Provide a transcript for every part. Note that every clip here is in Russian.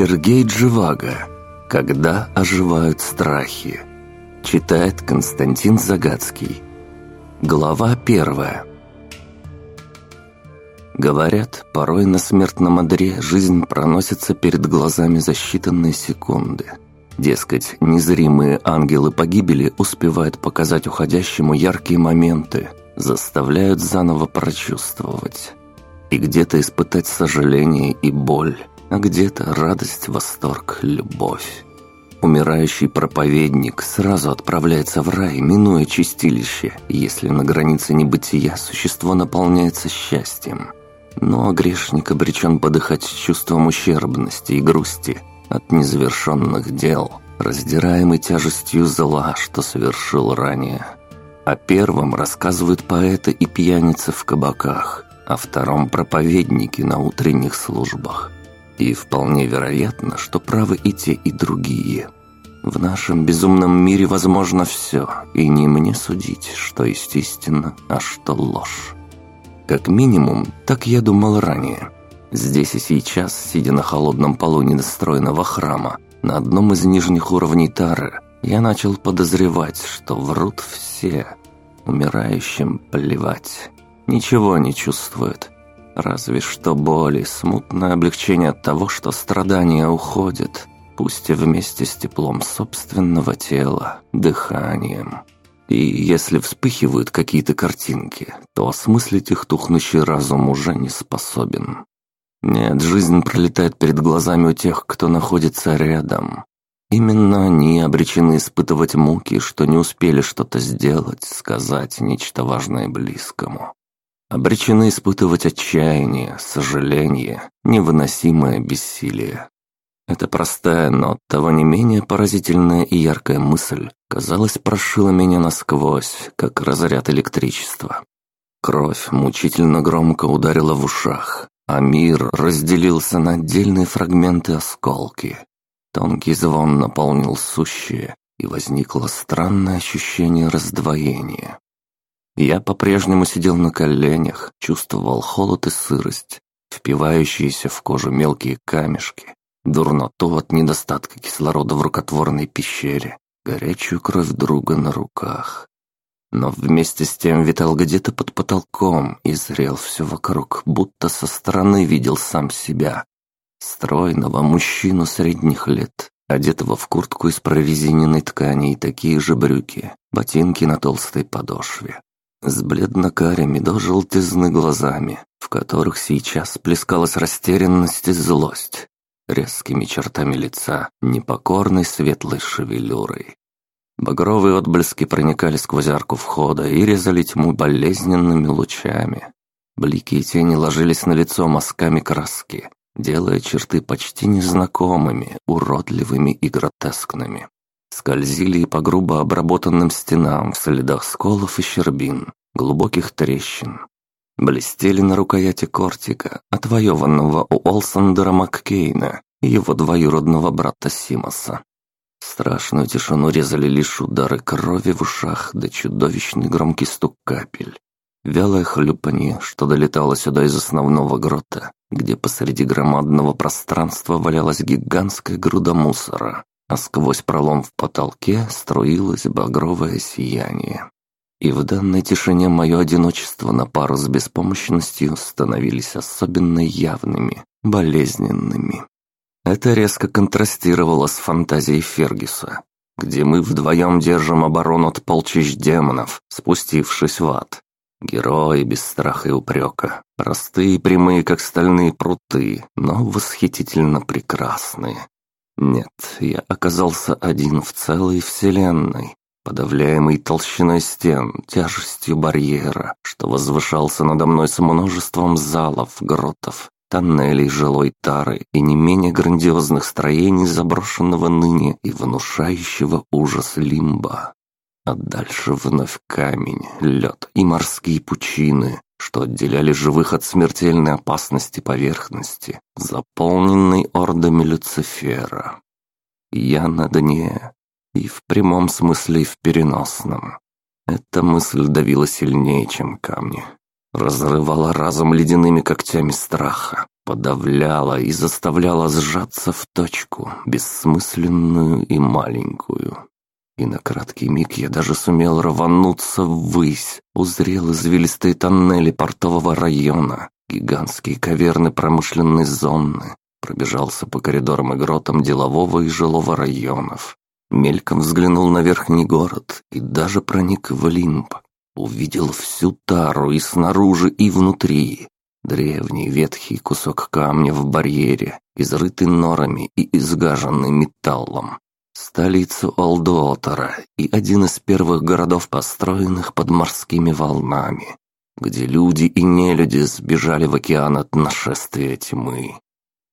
Сергей Дживага. Когда оживают страхи. Читает Константин Загадский. Глава первая. Говорят, порой на смертном одре жизнь проносится перед глазами за считанные секунды. Дескать, незримые ангелы погибели успевают показать уходящему яркие моменты, заставляют заново прочувствовать. И где-то испытать сожаление и боль, а где-то радость, восторг, любовь. Умирающий проповедник сразу отправляется в рай, минуя чистилище, если на границе небытия существо наполняется счастьем. Но грешник обречен подыхать с чувством ущербности и грусти от незавершенных дел, раздираемый тяжестью зла, что совершил ранее. О первом рассказывают поэты и пьяницы в кабаках, о втором – проповедники на утренних службах – и вполне вероятно, что правы и те, и другие. В нашем безумном мире возможно все, и не мне судить, что естественно, а что ложь. Как минимум, так я думал ранее. Здесь и сейчас, сидя на холодном полу недостроенного храма, на одном из нижних уровней Тары, я начал подозревать, что врут все. Умирающим плевать. Ничего не чувствуют. Разве что боли, смутное облегчение от того, что страдания уходят, пусть и вместе с теплом собственного тела, дыханием. И если вспыхивают какие-то картинки, то осмыслить их тухнущий разум уже не способен. Нет, жизнь пролетает перед глазами у тех, кто находится рядом. Именно они обречены испытывать муки, что не успели что-то сделать, сказать нечто важное близкому обречены испытывать отчаяние, сожаление, невыносимое бессилие. Эта простая, но того не менее поразительная и яркая мысль, казалось, прошила меня насквозь, как разряд электричества. Кровь мучительно громко ударила в ушах, а мир разделился на отдельные фрагменты осколки. Тонкий звон наполнил сущее, и возникло странное ощущение раздвоения. Я по-прежнему сидел на коленях, чувствовал холод и сырость, впивающиеся в кожу мелкие камешки, дурноту от недостатка кислорода в рукотворной пещере, горячую кровь друга на руках. Но вместе с тем витал где-то под потолком и зрел все вокруг, будто со стороны видел сам себя. Стройного мужчину средних лет, одетого в куртку из прорезиненной ткани и такие же брюки, ботинки на толстой подошве с бледно-карими до желтизны глазами, в которых сейчас плескалась растерянность и злость, резкими чертами лица, непокорной светлой шевелюрой. Багровые отблески проникали сквозь арку входа и резали тьму болезненными лучами. Блики и тени ложились на лицо мазками краски, делая черты почти незнакомыми, уродливыми и гротескными скользили по грубо обработанным стенам в следах сколов и щербин, глубоких трещин. Блестели на рукояти кортика, отвоеванного у Олсандера Маккейна и его двоюродного брата Симоса. Страшную тишину резали лишь удары крови в ушах да чудовищный громкий стук капель. Вялое хлюпанье, что долетало сюда из основного грота, где посреди громадного пространства валялась гигантская груда мусора, а сквозь пролом в потолке струилось багровое сияние. И в данной тишине мое одиночество на пару с беспомощностью становились особенно явными, болезненными. Это резко контрастировало с фантазией Фергюса, где мы вдвоем держим оборону от полчищ демонов, спустившись в ад. Герои без страха и упрека, простые и прямые, как стальные пруты, но восхитительно прекрасные, нет, я оказался один в целой вселенной, подавляемый толщиной стен, тяжестью барьера, что возвышался надо мной с множеством залов, гротов, тоннелей жилой тары и не менее грандиозных строений заброшенного ныне и внушающего ужас лимба. А дальше вновь камень, лед и морские пучины, что отделяли живых от смертельной опасности поверхности, заполненной ордами Люцифера. Я на дне, и в прямом смысле, и в переносном. Эта мысль давила сильнее, чем камни. Разрывала разум ледяными когтями страха, подавляла и заставляла сжаться в точку, бессмысленную и маленькую. И на краткий миг я даже сумел рвануться ввысь, узрел извилистые тоннели портового района, гигантские каверны промышленной зоны, пробежался по коридорам и гротам делового и жилого районов, мельком взглянул на верхний город и даже проник в Лимб. Увидел всю тару и снаружи, и внутри. Древний ветхий кусок камня в барьере, изрытый норами и изгаженный металлом. Столицу Алдуотера и один из первых городов, построенных под морскими волнами, где люди и нелюди сбежали в океан от нашествия тьмы.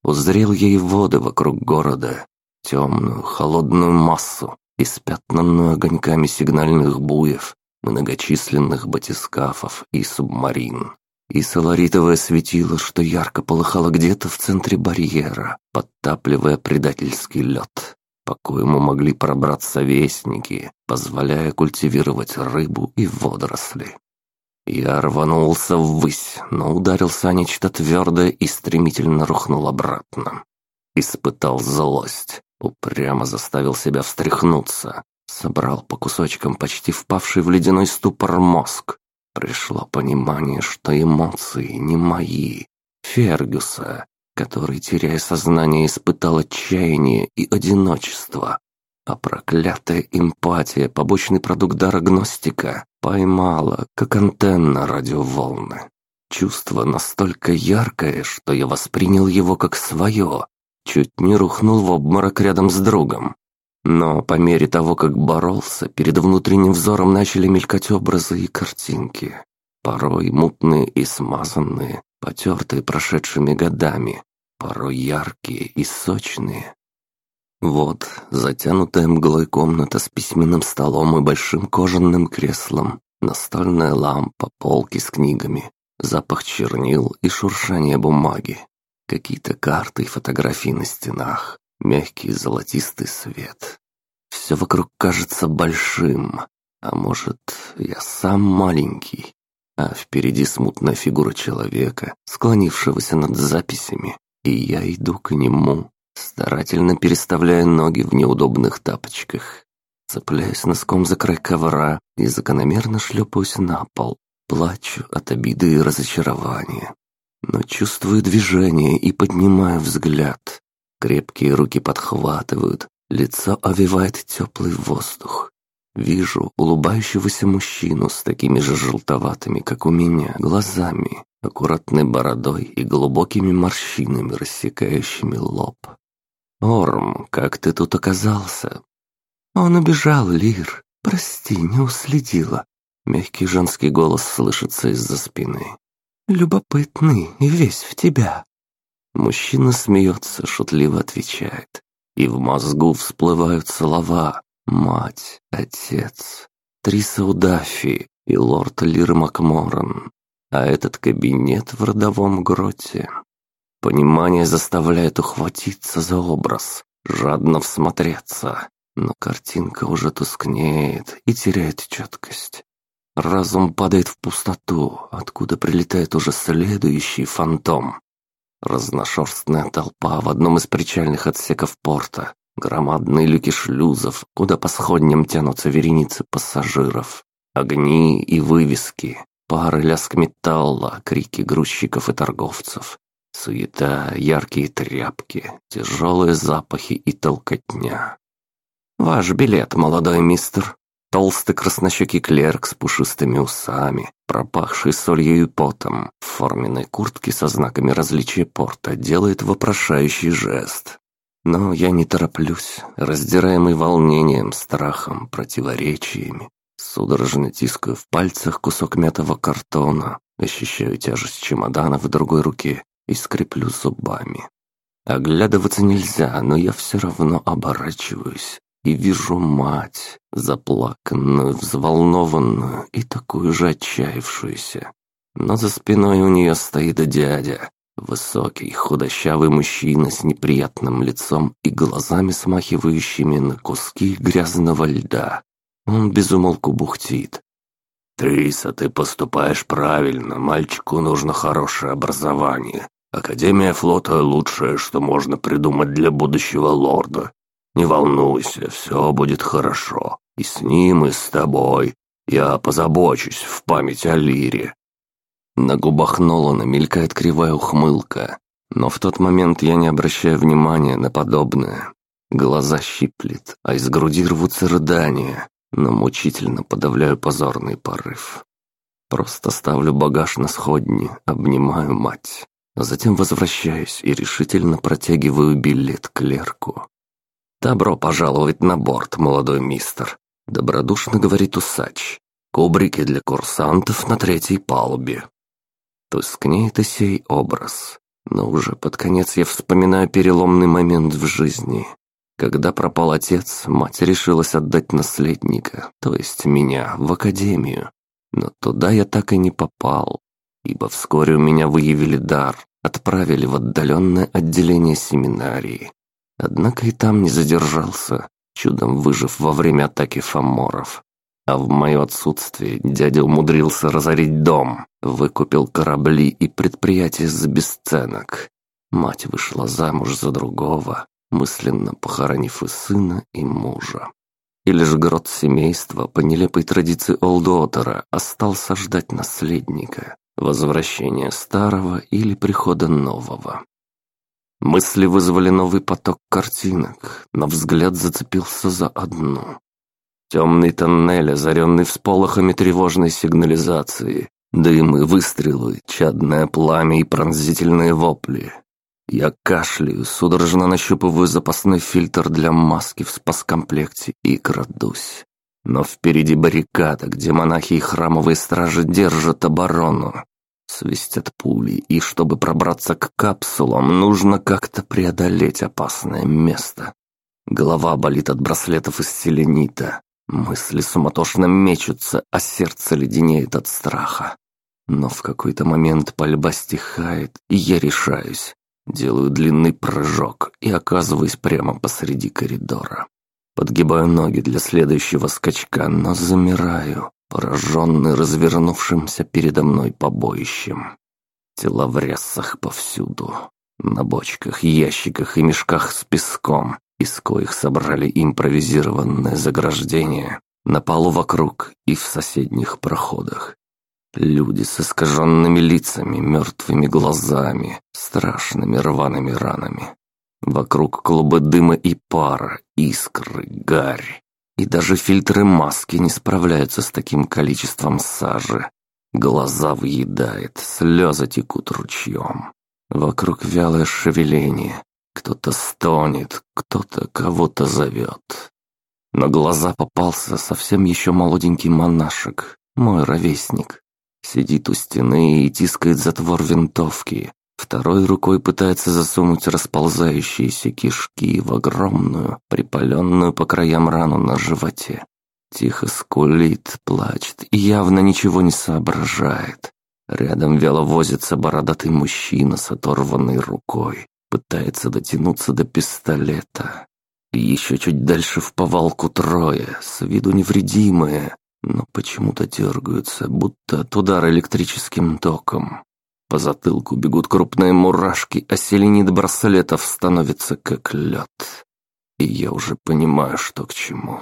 Узрел ей воды вокруг города, темную, холодную массу, испятнанную огоньками сигнальных буев, многочисленных батискафов и субмарин. И соларитовое светило, что ярко полыхало где-то в центре барьера, подтапливая предательский лед, по коему могли пробраться вестники, позволяя культивировать рыбу и водоросли. Я рванулся ввысь, но ударился о нечто твердое и стремительно рухнул обратно. Испытал злость, упрямо заставил себя встряхнуться, собрал по кусочкам почти впавший в ледяной ступор мозг. Пришло понимание, что эмоции не мои. Фергюса, который, теряя сознание, испытал отчаяние и одиночество. А проклятая эмпатия, побочный продукт дара гностика, поймала, как антенна радиоволны. Чувство настолько яркое, что я воспринял его как свое, чуть не рухнул в обморок рядом с другом. Но по мере того, как боролся, перед внутренним взором начали мелькать образы и картинки. Порой мутные и смазанные, потертые прошедшими годами, порой яркие и сочные. Вот затянутая мглой комната с письменным столом и большим кожаным креслом, настольная лампа, полки с книгами, запах чернил и шуршание бумаги. Какие-то карты и фотографии на стенах, мягкий золотистый свет. Все вокруг кажется большим, а может, я сам маленький, а впереди смутная фигура человека, склонившегося над записями, и я иду к нему, старательно переставляя ноги в неудобных тапочках. Цепляюсь носком за край ковра и закономерно шлепаюсь на пол, плачу от обиды и разочарования но чувствую движение и поднимаю взгляд. Крепкие руки подхватывают, лицо овивает теплый воздух. Вижу улыбающегося мужчину с такими же желтоватыми, как у меня, глазами, аккуратной бородой и глубокими морщинами, рассекающими лоб. «Орм, как ты тут оказался?» «Он убежал, Лир. Прости, не уследила». Мягкий женский голос слышится из-за спины. Любопытный и весь в тебя». Мужчина смеется, шутливо отвечает. И в мозгу всплывают слова «мать», «отец», «Триса Удафи» и лорд Лир Макморан. А этот кабинет в родовом гроте. Понимание заставляет ухватиться за образ, жадно всмотреться. Но картинка уже тускнеет и теряет четкость. Разум падает в пустоту, откуда прилетает уже следующий фантом. Разношерстная толпа в одном из причальных отсеков порта, громадные люки шлюзов, куда по сходням тянутся вереницы пассажиров, огни и вывески, пары лязг металла, крики грузчиков и торговцев, суета, яркие тряпки, тяжелые запахи и толкотня. «Ваш билет, молодой мистер», Толстый краснощекий клерк с пушистыми усами, пропахший солью и потом, в форменной куртке со знаками различия порта, делает вопрошающий жест. Но я не тороплюсь, раздираемый волнением, страхом, противоречиями. Судорожно тискаю в пальцах кусок мятого картона, ощущаю тяжесть чемодана в другой руке и скреплю зубами. Оглядываться нельзя, но я все равно оборачиваюсь и вижу мать, заплаканную, взволнованную и такую же отчаявшуюся. Но за спиной у нее стоит дядя, высокий, худощавый мужчина с неприятным лицом и глазами смахивающими на куски грязного льда. Он безумолку бухтит. «Триса, ты поступаешь правильно, мальчику нужно хорошее образование. Академия флота — лучшее, что можно придумать для будущего лорда. Не волнуйся, все будет хорошо. И с ним, и с тобой. Я позабочусь в память о Лире». На губах Нолана мелькает кривая ухмылка, но в тот момент я не обращаю внимания на подобное. Глаза щиплет, а из груди рвутся рыдания, но мучительно подавляю позорный порыв. Просто ставлю багаж на сходни, обнимаю мать. А затем возвращаюсь и решительно протягиваю билет клерку. «Добро пожаловать на борт, молодой мистер», — добродушно говорит усач. «Кубрики для курсантов на третьей палубе». Тускнеет и сей образ, но уже под конец я вспоминаю переломный момент в жизни. Когда пропал отец, мать решилась отдать наследника, то есть меня, в академию. Но туда я так и не попал, ибо вскоре у меня выявили дар, отправили в отдаленное отделение семинарии. Однако и там не задержался, чудом выжив во время атаки фаморов. А в мое отсутствие дядя умудрился разорить дом, выкупил корабли и предприятия за бесценок. Мать вышла замуж за другого, мысленно похоронив и сына, и мужа. И лишь грот семейства, по нелепой традиции Олдуотера, остался ждать наследника, возвращения старого или прихода нового. Мысли вызвали новый поток картинок, но взгляд зацепился за одну. Темный тоннель, озаренный всполохами тревожной сигнализации, дым и выстрелы, чадное пламя и пронзительные вопли. Я кашляю, судорожно нащупываю запасной фильтр для маски в спаскомплекте и крадусь. Но впереди баррикада, где монахи и храмовые стражи держат оборону. Свистят пули, и чтобы пробраться к капсулам, нужно как-то преодолеть опасное место. Голова болит от браслетов из селенита. Мысли суматошно мечутся, а сердце леденеет от страха. Но в какой-то момент пальба стихает, и я решаюсь. Делаю длинный прыжок и оказываюсь прямо посреди коридора. Подгибаю ноги для следующего скачка, но замираю, пораженный развернувшимся передо мной побоищем. Тела в рясах повсюду. На бочках, ящиках и мешках с песком, из коих собрали импровизированное заграждение, на полу вокруг и в соседних проходах. Люди с искаженными лицами, мертвыми глазами, страшными рваными ранами. Вокруг клубы дыма и пара, искры, гарь. И даже фильтры маски не справляются с таким количеством сажи. Глаза въедает, слезы текут ручьем. Вокруг вялое шевеление. Кто-то стонет, кто-то кого-то зовет. На глаза попался совсем еще молоденький монашек, мой ровесник. Сидит у стены и тискает затвор винтовки. Второй рукой пытается засунуть расползающиеся кишки в огромную, припаленную по краям рану на животе. Тихо скулит, плачет и явно ничего не соображает. Рядом вяло возится бородатый мужчина с оторванной рукой. Пытается дотянуться до пистолета. И еще чуть дальше в повалку трое, с виду невредимые, но почему-то дергаются, будто от удара электрическим током. По затылку бегут крупные мурашки, а селенит браслетов становится как лед. И я уже понимаю, что к чему.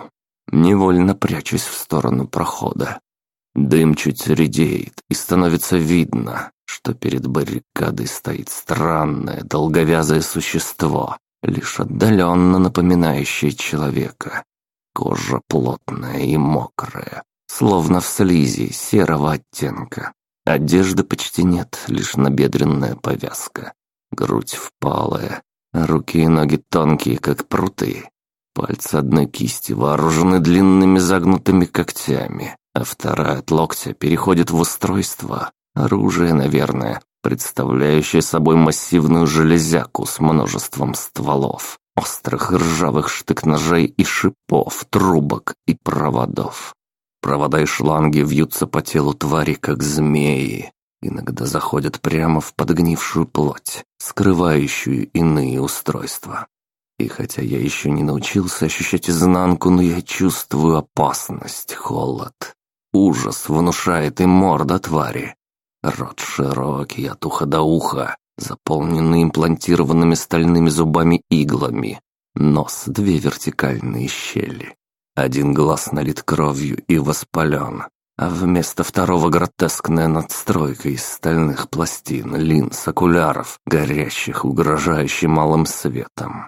Невольно прячусь в сторону прохода. Дым чуть редеет, и становится видно, что перед баррикадой стоит странное, долговязое существо, лишь отдаленно напоминающее человека. Кожа плотная и мокрая, словно в слизи серого оттенка. Одежды почти нет, лишь набедренная повязка. Грудь впалая, руки и ноги тонкие, как пруты. Пальцы одной кисти вооружены длинными загнутыми когтями, а вторая от локтя переходит в устройство, оружие, наверное, представляющее собой массивную железяку с множеством стволов острых ржавых штык-ножей и шипов, трубок и проводов. Провода и шланги вьются по телу твари, как змеи. Иногда заходят прямо в подгнившую плоть, скрывающую иные устройства. И хотя я еще не научился ощущать изнанку, но я чувствую опасность, холод. Ужас внушает и морда твари. Рот широкий от уха до уха, заполненный имплантированными стальными зубами-иглами. Нос — две вертикальные щели. Один глаз налит кровью и воспален, а вместо второго гротескная надстройка из стальных пластин, линз, окуляров, горящих, угрожающим малым светом.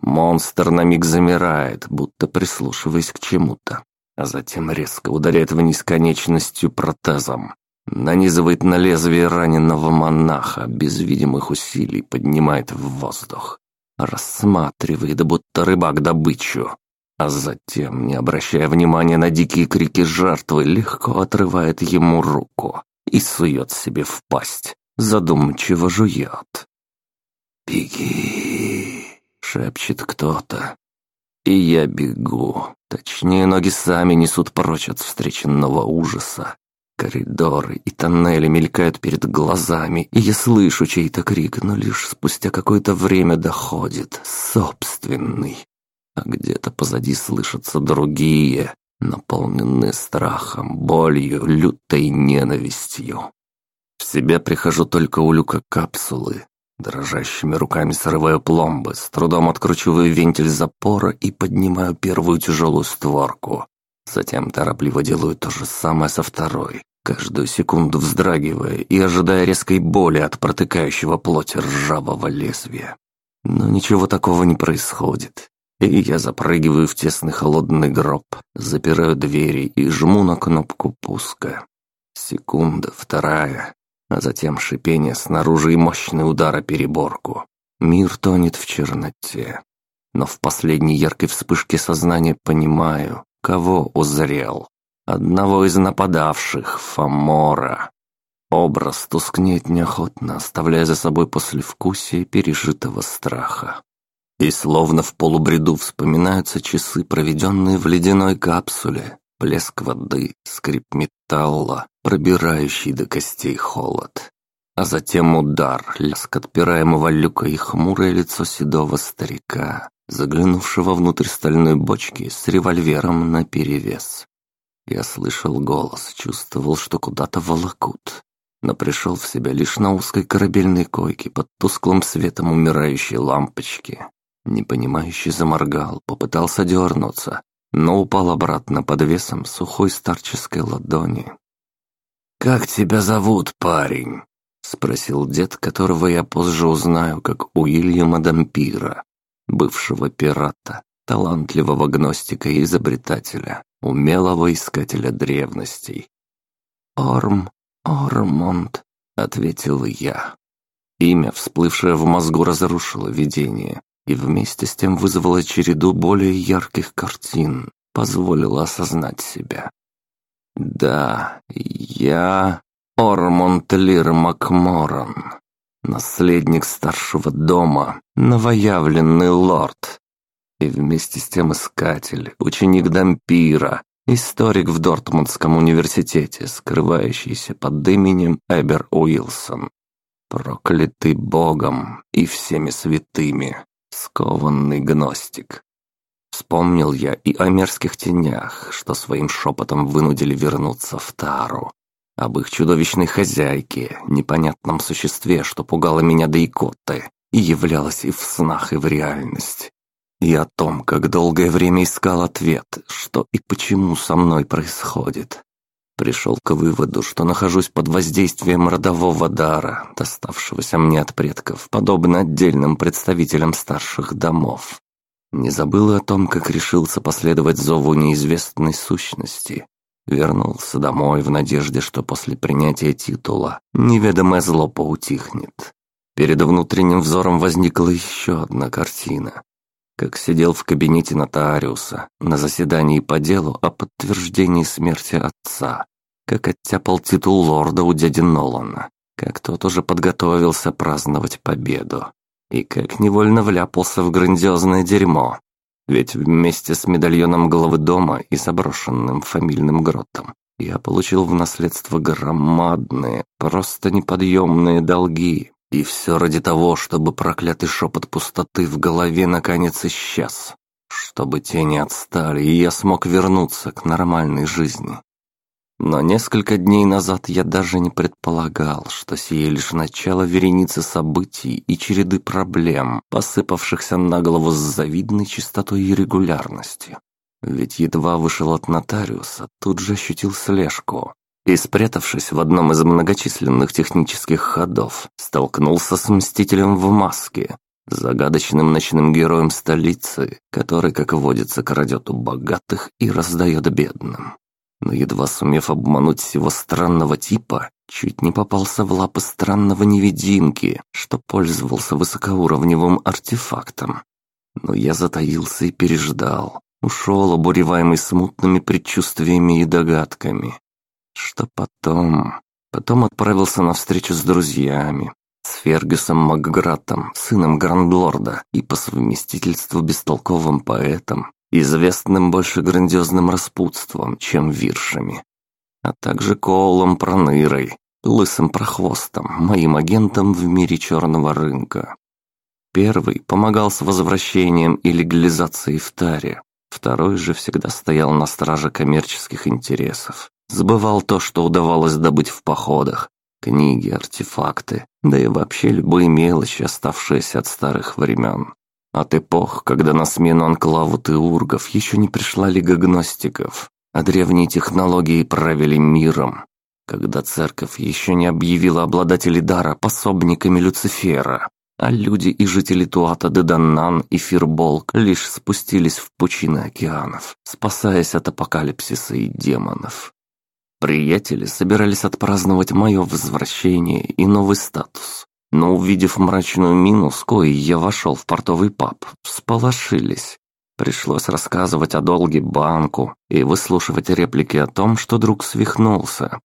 Монстр на миг замирает, будто прислушиваясь к чему-то, а затем резко ударяет вниз конечностью протезом. Нанизывает на лезвие раненого монаха, без видимых усилий поднимает в воздух. Рассматривает, будто рыбак добычу. А затем, не обращая внимания на дикие крики жертвы, легко отрывает ему руку и сует себе в пасть, задумчиво жует. «Беги!» — шепчет кто-то. И я бегу. Точнее, ноги сами несут прочь от встреченного ужаса. Коридоры и тоннели мелькают перед глазами, и я слышу чей-то крик, но лишь спустя какое-то время доходит, собственный. А где-то позади слышатся другие, наполненные страхом, болью, лютой ненавистью. В себя прихожу только у люка капсулы. Дрожащими руками срываю пломбы, с трудом откручиваю вентиль запора и поднимаю первую тяжелую створку. Затем торопливо делаю то же самое со второй, каждую секунду вздрагивая и ожидая резкой боли от протыкающего плоть ржавого лезвия. Но ничего такого не происходит. И я запрыгиваю в тесный холодный гроб, запираю двери и жму на кнопку пуска. Секунда, вторая, а затем шипение снаружи и мощный удар о переборку. Мир тонет в черноте. Но в последней яркой вспышке сознания понимаю, кого узрел. Одного из нападавших, Фомора. Образ тускнеет неохотно, оставляя за собой послевкусие пережитого страха. И словно в полубреду вспоминаются часы, проведенные в ледяной капсуле, плеск воды, скрип металла, пробирающий до костей холод. А затем удар, лязг отпираемого люка и хмурое лицо седого старика, заглянувшего внутрь стальной бочки с револьвером наперевес. Я слышал голос, чувствовал, что куда-то волокут, но пришел в себя лишь на узкой корабельной койке под тусклым светом умирающей лампочки. Непонимающий заморгал, попытался дернуться, но упал обратно под весом сухой старческой ладони. «Как тебя зовут, парень?» — спросил дед, которого я позже узнаю как Уильяма Дампира, бывшего пирата, талантливого гностика и изобретателя, умелого искателя древностей. «Орм, Ормонд», — ответил я. Имя, всплывшее в мозгу, разрушило видение и вместе с тем вызвала череду более ярких картин, позволила осознать себя. Да, я Ормонд Лир Макморан, наследник старшего дома, новоявленный лорд, и вместе с тем искатель, ученик Дампира, историк в Дортмундском университете, скрывающийся под именем Эбер Уилсон. Проклятый Богом и всеми святыми, скованный гностик. Вспомнил я и о мерзких тенях, что своим шепотом вынудили вернуться в Тару. Об их чудовищной хозяйке, непонятном существе, что пугало меня до икоты и являлось и в снах, и в реальность. И о том, как долгое время искал ответ, что и почему со мной происходит. Пришел к выводу, что нахожусь под воздействием родового дара, доставшегося мне от предков, подобно отдельным представителям старших домов. Не забыл о том, как решился последовать зову неизвестной сущности. Вернулся домой в надежде, что после принятия титула неведомое зло поутихнет. Перед внутренним взором возникла еще одна картина. Как сидел в кабинете нотариуса на заседании по делу о подтверждении смерти отца. Как оттяпал титул лорда у дяди Нолана. Как тот уже подготовился праздновать победу и как невольно вляпался в грандиозное дерьмо. Ведь вместе с медальоном главы дома и заброшенным фамильным гротом я получил в наследство громадные, просто неподъемные долги. И все ради того, чтобы проклятый шепот пустоты в голове наконец исчез. Чтобы тени отстали, и я смог вернуться к нормальной жизни. Но несколько дней назад я даже не предполагал, что сие лишь начало вереницы событий и череды проблем, посыпавшихся на голову с завидной чистотой и регулярностью. Ведь едва вышел от нотариуса, тут же ощутил слежку. И, спрятавшись в одном из многочисленных технических ходов, столкнулся с Мстителем в маске, загадочным ночным героем столицы, который, как водится, крадет у богатых и раздает бедным но едва сумев обмануть всего странного типа, чуть не попался в лапы странного невидимки, что пользовался высокоуровневым артефактом. Но я затаился и переждал, ушел, обуреваемый смутными предчувствиями и догадками. Что потом? Потом отправился на встречу с друзьями, с Фергюсом Макгратом, сыном Грандлорда и по совместительству бестолковым поэтом, известным больше грандиозным распутством, чем виршами, а также Коулом Пронырой, лысым прохвостом, моим агентом в мире черного рынка. Первый помогал с возвращением и легализацией в таре, второй же всегда стоял на страже коммерческих интересов, забывал то, что удавалось добыть в походах, книги, артефакты, да и вообще любые мелочи, оставшиеся от старых времен. От эпох, когда на смену анклаву теургов еще не пришла Лига Гностиков, а древние технологии правили миром, когда церковь еще не объявила обладателей дара пособниками Люцифера, а люди и жители Туата Деданнан и Фирболк лишь спустились в пучины океанов, спасаясь от апокалипсиса и демонов. Приятели собирались отпраздновать мое возвращение и новый статус, но увидев мрачную мину, с коей я вошел в портовый паб, всполошились. Пришлось рассказывать о долге банку и выслушивать реплики о том, что друг свихнулся.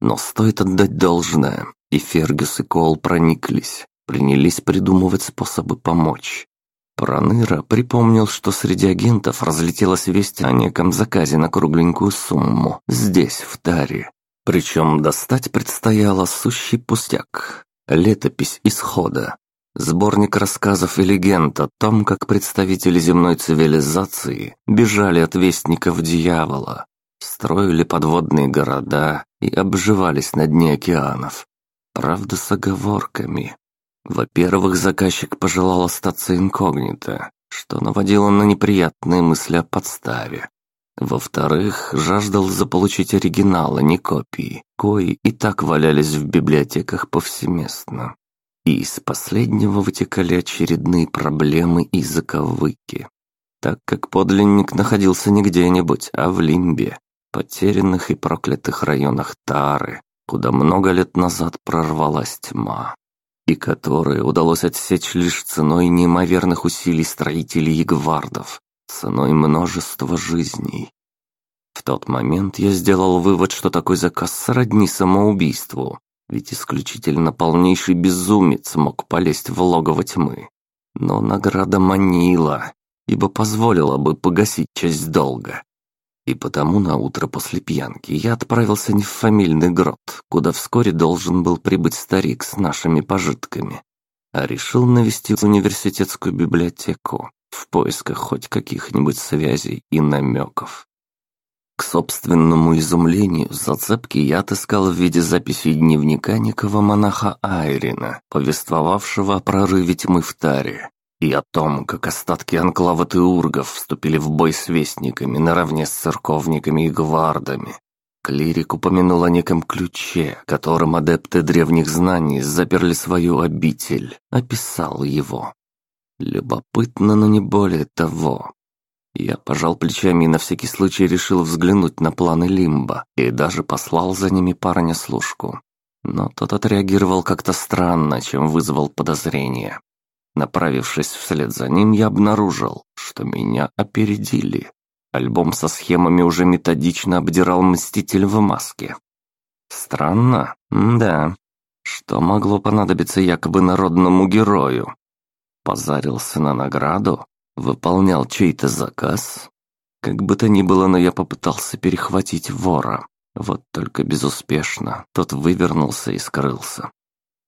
Но стоит отдать должное, и Фергюс и Кол прониклись, принялись придумывать способы помочь. Проныра припомнил, что среди агентов разлетелась весть о неком заказе на кругленькую сумму, здесь, в Таре. Причем достать предстояло сущий пустяк. Летопись исхода. Сборник рассказов и легенд о том, как представители земной цивилизации бежали от вестников дьявола, строили подводные города и обживались на дне океанов. Правда, с оговорками. Во-первых, заказчик пожелал остаться инкогнито, что наводило на неприятные мысли о подставе. Во-вторых, жаждал заполучить оригиналы, не копии, кои и так валялись в библиотеках повсеместно. И из последнего вытекали очередные проблемы и заковыки, так как подлинник находился не где-нибудь, а в Лимбе, потерянных и проклятых районах Тары, куда много лет назад прорвалась тьма, и которые удалось отсечь лишь ценой неимоверных усилий строителей и гвардов, ценой множества жизней. В тот момент я сделал вывод, что такой заказ сродни самоубийству, ведь исключительно полнейший безумец мог полезть в логово тьмы. Но награда манила, ибо позволила бы погасить часть долга. И потому на утро после пьянки я отправился не в фамильный грот, куда вскоре должен был прибыть старик с нашими пожитками, а решил навестить университетскую библиотеку, в поисках хоть каких-нибудь связей и намеков. К собственному изумлению, зацепки я отыскал в виде записей дневника некого монаха Айрина, повествовавшего о прорыве тьмы в Таре, и о том, как остатки анклава Теургов вступили в бой с вестниками наравне с церковниками и гвардами. Клирик упомянул о неком ключе, которым адепты древних знаний заперли свою обитель, описал его. Любопытно, но не более того. Я пожал плечами и на всякий случай решил взглянуть на планы Лимба и даже послал за ними парня-служку. Но тот отреагировал как-то странно, чем вызвал подозрение. Направившись вслед за ним, я обнаружил, что меня опередили. Альбом со схемами уже методично обдирал Мститель в маске. Странно? да. Что могло понадобиться якобы народному герою? позарился на награду, выполнял чей-то заказ. Как бы то ни было, но я попытался перехватить вора. Вот только безуспешно, тот вывернулся и скрылся.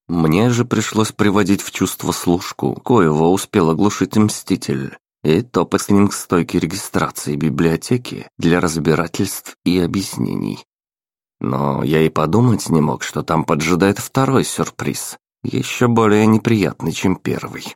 Мне же пришлось приводить в чувство служку, коего успел оглушить Мститель, и топать с ним к стойке регистрации библиотеки для разбирательств и объяснений. Но я и подумать не мог, что там поджидает второй сюрприз, еще более неприятный, чем первый.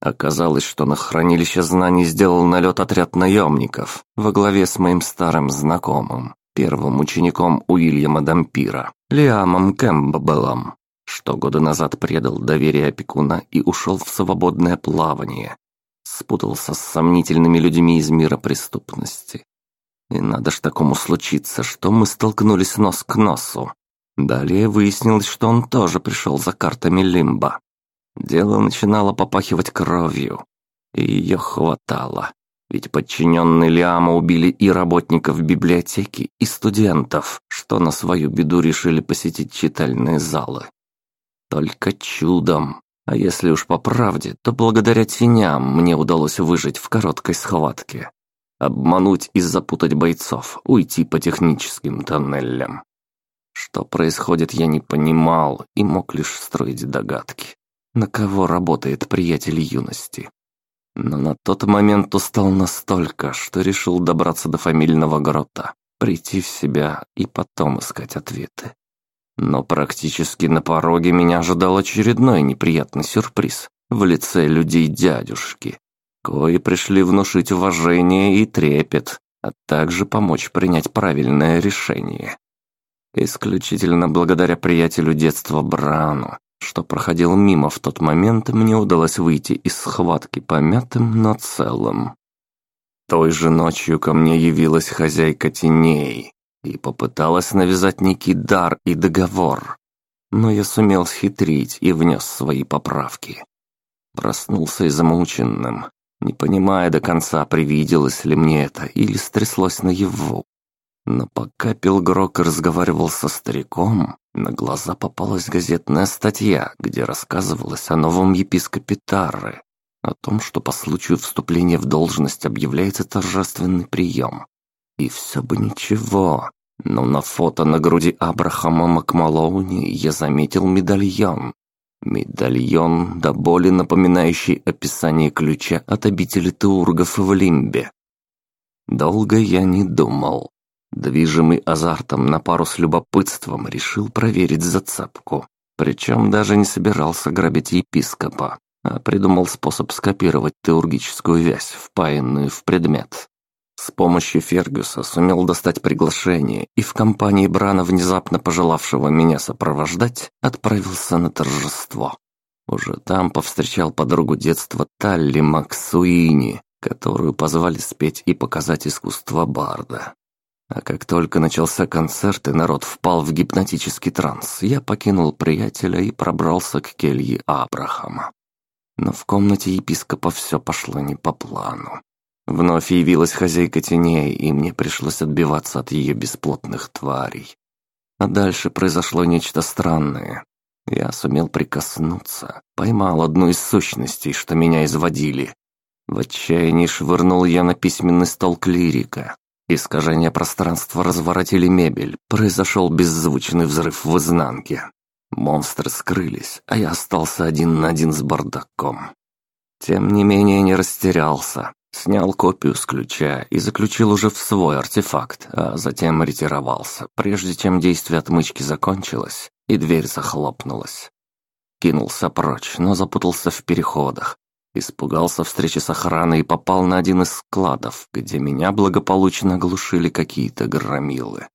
Оказалось, что на хранилище знаний сделал налет отряд наемников во главе с моим старым знакомым, первым учеником Уильяма Дампира, Лиамом Кэмпбеллом, что годы назад предал доверие опекуна и ушел в свободное плавание. Спутался с сомнительными людьми из мира преступности. И надо ж такому случиться, что мы столкнулись нос к носу. Далее выяснилось, что он тоже пришел за картами Лимба. Дело начинало попахивать кровью, и ее хватало. Ведь подчиненные Лиама убили и работников библиотеки, и студентов, что на свою беду решили посетить читальные залы. Только чудом, а если уж по правде, то благодаря теням мне удалось выжить в короткой схватке. Обмануть и запутать бойцов, уйти по техническим тоннелям. Что происходит, я не понимал и мог лишь строить догадки. На кого работает приятель юности? Но на тот момент устал настолько, что решил добраться до фамильного грота, прийти в себя и потом искать ответы. Но практически на пороге меня ожидал очередной неприятный сюрприз в лице людей дядюшки, кои пришли внушить уважение и трепет, а также помочь принять правильное решение. Исключительно благодаря приятелю детства Брану, что проходил мимо в тот момент, мне удалось выйти из схватки помятым, но целым. Той же ночью ко мне явилась хозяйка теней, и попыталась навязать некий дар и договор. Но я сумел схитрить и внес свои поправки. Проснулся и замученным, не понимая до конца, привиделось ли мне это или стряслось наяву. Но пока Пилгрок разговаривал со стариком, на глаза попалась газетная статья, где рассказывалось о новом епископе Тарры, о том, что по случаю вступления в должность объявляется торжественный прием, и все бы ничего, но на фото на груди Абрахама Макмалоуни я заметил медальон. Медальон, до боли напоминающий описание ключа от обители Теургов в Лимбе. Долго я не думал. Движимый азартом на пару с любопытством решил проверить зацепку. Причем даже не собирался грабить епископа, а придумал способ скопировать теургическую вязь, впаянную в предмет. С помощью Фергюса сумел достать приглашение и в компании Брана, внезапно пожелавшего меня сопровождать, отправился на торжество. Уже там повстречал подругу детства Талли Максуини, которую позвали спеть и показать искусство барда. А как только начался концерт и народ впал в гипнотический транс, я покинул приятеля и пробрался к келье Абрахама. Но в комнате епископа все пошло не по плану. Вновь явилась хозяйка теней, и мне пришлось отбиваться от ее бесплотных тварей. А дальше произошло нечто странное. Я сумел прикоснуться, поймал одну из сущностей, что меня изводили. В отчаянии швырнул я на письменный стол клирика. Искажение пространства разворотили мебель, произошел беззвучный взрыв в изнанке. Монстры скрылись, а я остался один на один с бардаком. Тем не менее не растерялся. Снял копию с ключа и заключил уже в свой артефакт, а затем ретировался, прежде чем действие отмычки закончилось и дверь захлопнулась. Кинулся прочь, но запутался в переходах. Испугался встречи с охраной и попал на один из складов, где меня благополучно оглушили какие-то громилы.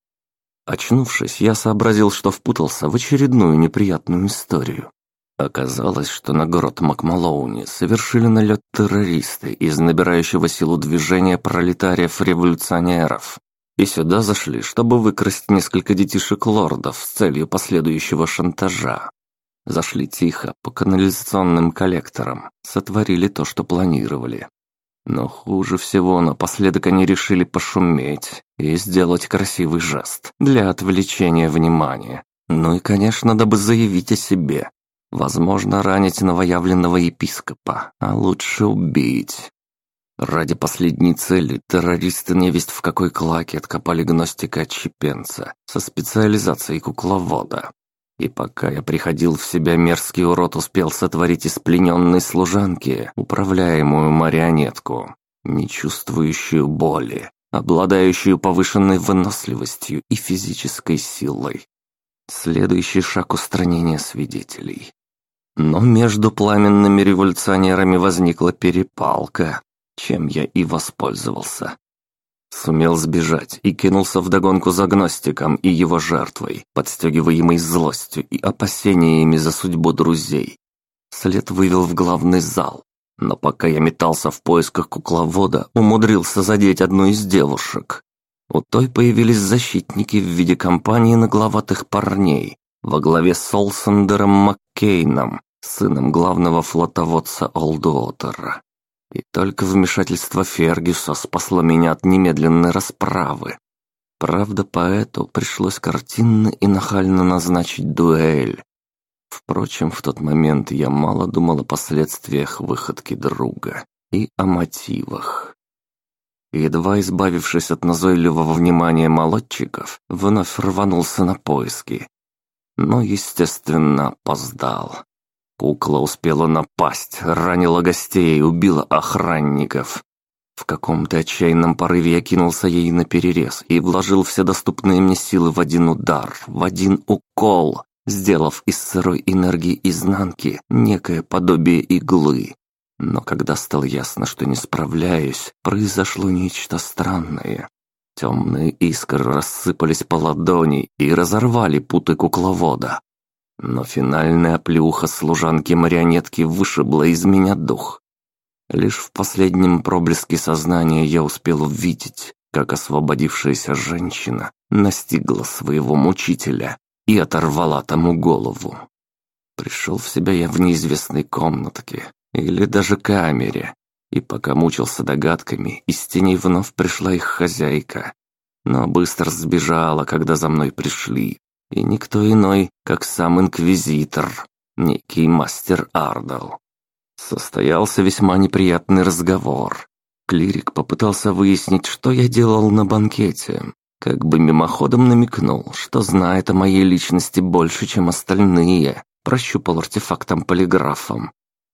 Очнувшись, я сообразил, что впутался в очередную неприятную историю. Оказалось, что на город Макмалоуни совершили налет террористы из набирающего силу движения пролетариев-революционеров. И сюда зашли, чтобы выкрасть несколько детишек-лордов с целью последующего шантажа. Зашли тихо, по канализационным коллекторам, сотворили то, что планировали. Но хуже всего напоследок они решили пошуметь и сделать красивый жест для отвлечения внимания. Ну и, конечно, дабы заявить о себе, Возможно, ранить новоявленного епископа, а лучше убить. Ради последней цели террористы невесть в какой клаке откопали гностика-отщепенца со специализацией кукловода. И пока я приходил в себя, мерзкий урод успел сотворить из плененной служанки управляемую марионетку, не чувствующую боли, обладающую повышенной выносливостью и физической силой. Следующий шаг устранения свидетелей. Но между пламенными революционерами возникла перепалка, чем я и воспользовался. Сумел сбежать и кинулся вдогонку за гностиком и его жертвой, подстегиваемой злостью и опасениями за судьбу друзей. След вывел в главный зал, но пока я метался в поисках кукловода, умудрился задеть одну из девушек. У той появились защитники в виде компании нагловатых парней во главе с Олсендером Маккейном, сыном главного флотоводца Олдуотера. И только вмешательство Фергюса спасло меня от немедленной расправы. Правда, поэту пришлось картинно и нахально назначить дуэль. Впрочем, в тот момент я мало думал о последствиях выходки друга и о мотивах. Едва избавившись от назойливого внимания молодчиков, вновь рванулся на поиски. Но, естественно, опоздал. Кукла успела напасть, ранила гостей, убила охранников. В каком-то отчаянном порыве я кинулся ей на перерез и вложил все доступные мне силы в один удар, в один укол, сделав из сырой энергии изнанки некое подобие иглы. Но когда стало ясно, что не справляюсь, произошло нечто странное. Темные искры рассыпались по ладони и разорвали путы кукловода, но финальная плюха служанки-марионетки вышибла из меня дух. Лишь в последнем проблеске сознания я успел увидеть, как освободившаяся женщина настигла своего мучителя и оторвала тому голову. Пришел в себя я в неизвестной комнатке или даже камере, и пока мучился догадками, из теней вновь пришла их хозяйка, но быстро сбежала, когда за мной пришли, и никто иной, как сам Инквизитор, некий мастер Ардал. Состоялся весьма неприятный разговор. Клирик попытался выяснить, что я делал на банкете, как бы мимоходом намекнул, что знает о моей личности больше, чем остальные, прощупал артефактом-полиграфом.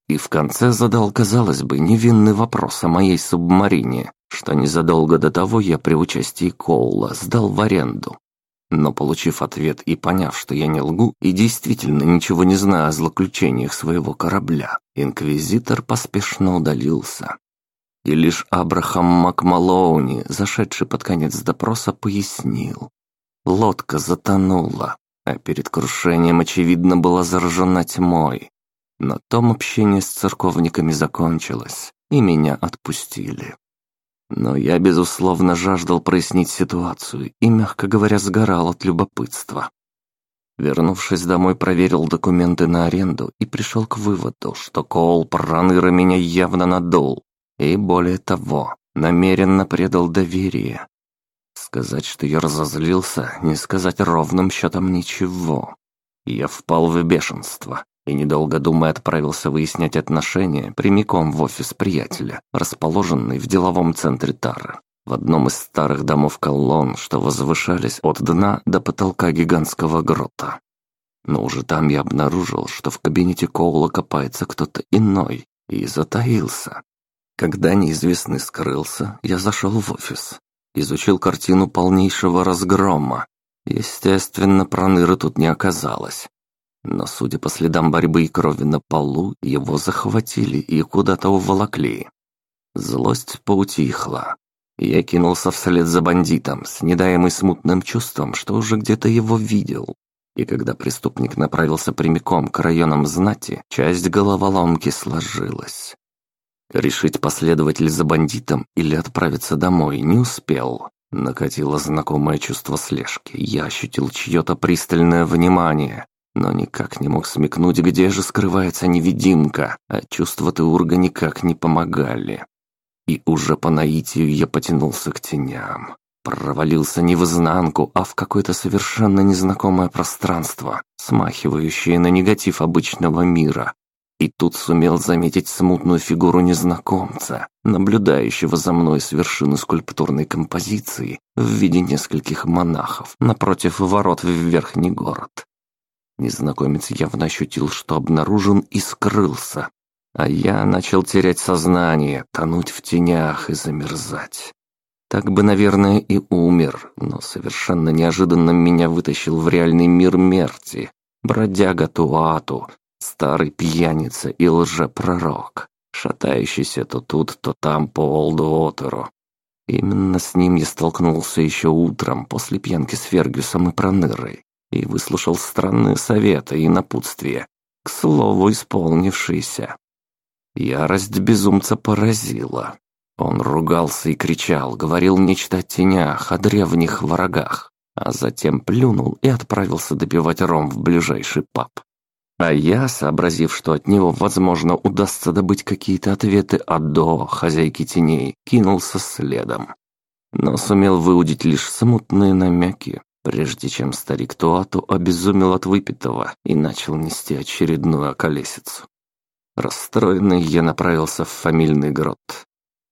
И в конце задал, казалось бы, невинный вопрос о моей субмарине, что незадолго до того я при участии Коула сдал в аренду. Но получив ответ и поняв, что я не лгу и действительно ничего не знаю о злоключениях своего корабля, инквизитор поспешно удалился. И лишь Абрахам Макмалоуни, зашедший под конец допроса, пояснил. Лодка затонула, а перед крушением, очевидно, была заражена тьмой. На том общение с церковниками закончилось, и меня отпустили. Но я, безусловно, жаждал прояснить ситуацию и, мягко говоря, сгорал от любопытства. Вернувшись домой, проверил документы на аренду и пришел к выводу, что Коул Проныра меня явно надул. И более того, намеренно предал доверие. Сказать, что я разозлился, не сказать ровным счетом ничего. Я впал в бешенство и, недолго думая, отправился выяснять отношения прямиком в офис приятеля, расположенный в деловом центре Тары, в одном из старых домов колонн, что возвышались от дна до потолка гигантского грота. Но уже там я обнаружил, что в кабинете Коула копается кто-то иной, и затаился. Когда неизвестный скрылся, я зашел в офис, изучил картину полнейшего разгрома. Естественно, проныры тут не оказалось. Но, судя по следам борьбы и крови на полу, его захватили и куда-то уволокли. Злость поутихла. Я кинулся вслед за бандитом, с недаемой смутным чувством, что уже где-то его видел. И когда преступник направился прямиком к районам знати, часть головоломки сложилась. Решить, последовать ли за бандитом или отправиться домой, не успел. Накатило знакомое чувство слежки. Я ощутил чье-то пристальное внимание, но никак не мог смекнуть, где же скрывается невидимка, а чувства Теурга никак не помогали. И уже по наитию я потянулся к теням. Провалился не в изнанку, а в какое-то совершенно незнакомое пространство, смахивающее на негатив обычного мира. И тут сумел заметить смутную фигуру незнакомца, наблюдающего за мной с вершины скульптурной композиции в виде нескольких монахов напротив ворот в верхний город. Незнакомец явно ощутил, что обнаружен и скрылся. А я начал терять сознание, тонуть в тенях и замерзать. Так бы, наверное, и умер, но совершенно неожиданно меня вытащил в реальный мир Мерти, бродяга Туату, старый пьяница и лжепророк, шатающийся то тут, то там по Олдуотеру. Именно с ним я столкнулся еще утром после пьянки с Фергюсом и Пронырой и выслушал странные советы и напутствия, к слову, исполнившиеся. Ярость безумца поразила. Он ругался и кричал, говорил нечто о тенях, о древних врагах, а затем плюнул и отправился допивать ром в ближайший паб. А я, сообразив, что от него, возможно, удастся добыть какие-то ответы от До, хозяйки теней, кинулся следом. Но сумел выудить лишь смутные намеки, прежде чем старик Туату обезумел от выпитого и начал нести очередную околесицу. Расстроенный я направился в фамильный грот,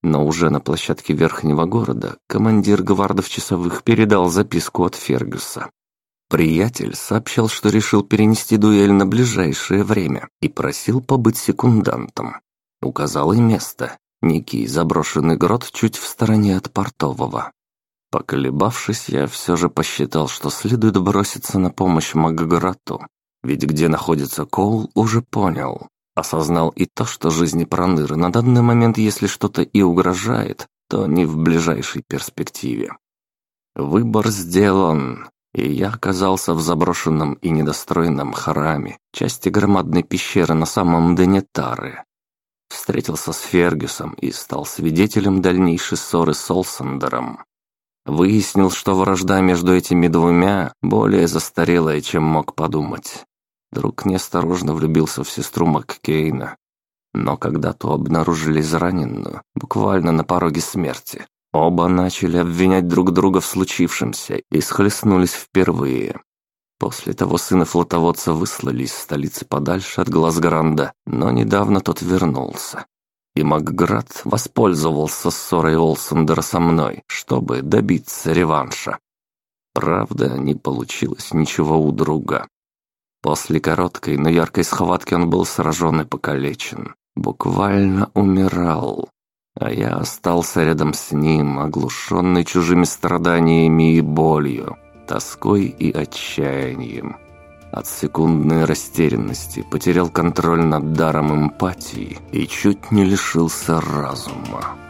но уже на площадке верхнего города командир гвардов часовых передал записку от Фергюса. Приятель сообщал, что решил перенести дуэль на ближайшее время и просил побыть секундантом. Указал и место. Некий заброшенный грот чуть в стороне от портового. Поколебавшись, я все же посчитал, что следует броситься на помощь Макграту. Ведь где находится Коул, уже понял. Осознал и то, что жизни Проныры на данный момент, если что-то и угрожает, то не в ближайшей перспективе. Выбор сделан, и я оказался в заброшенном и недостроенном храме, части громадной пещеры на самом дне Тары. Встретился с Фергюсом и стал свидетелем дальнейшей ссоры с Олсандером. Выяснил, что вражда между этими двумя более застарелая, чем мог подумать. Друг неосторожно влюбился в сестру Маккейна. Но когда то обнаружили израненную, буквально на пороге смерти, оба начали обвинять друг друга в случившемся и схлестнулись впервые. После того сына флотоводца выслали из столицы подальше от Глазгранда, но недавно тот вернулся. И Макград воспользовался ссорой Олсендера со мной, чтобы добиться реванша. Правда, не получилось ничего у друга. После короткой, но яркой схватки он был сражен и покалечен. Буквально умирал. А я остался рядом с ним, оглушенный чужими страданиями и болью, тоской и отчаянием. От секундной растерянности потерял контроль над даром эмпатии и чуть не лишился разума.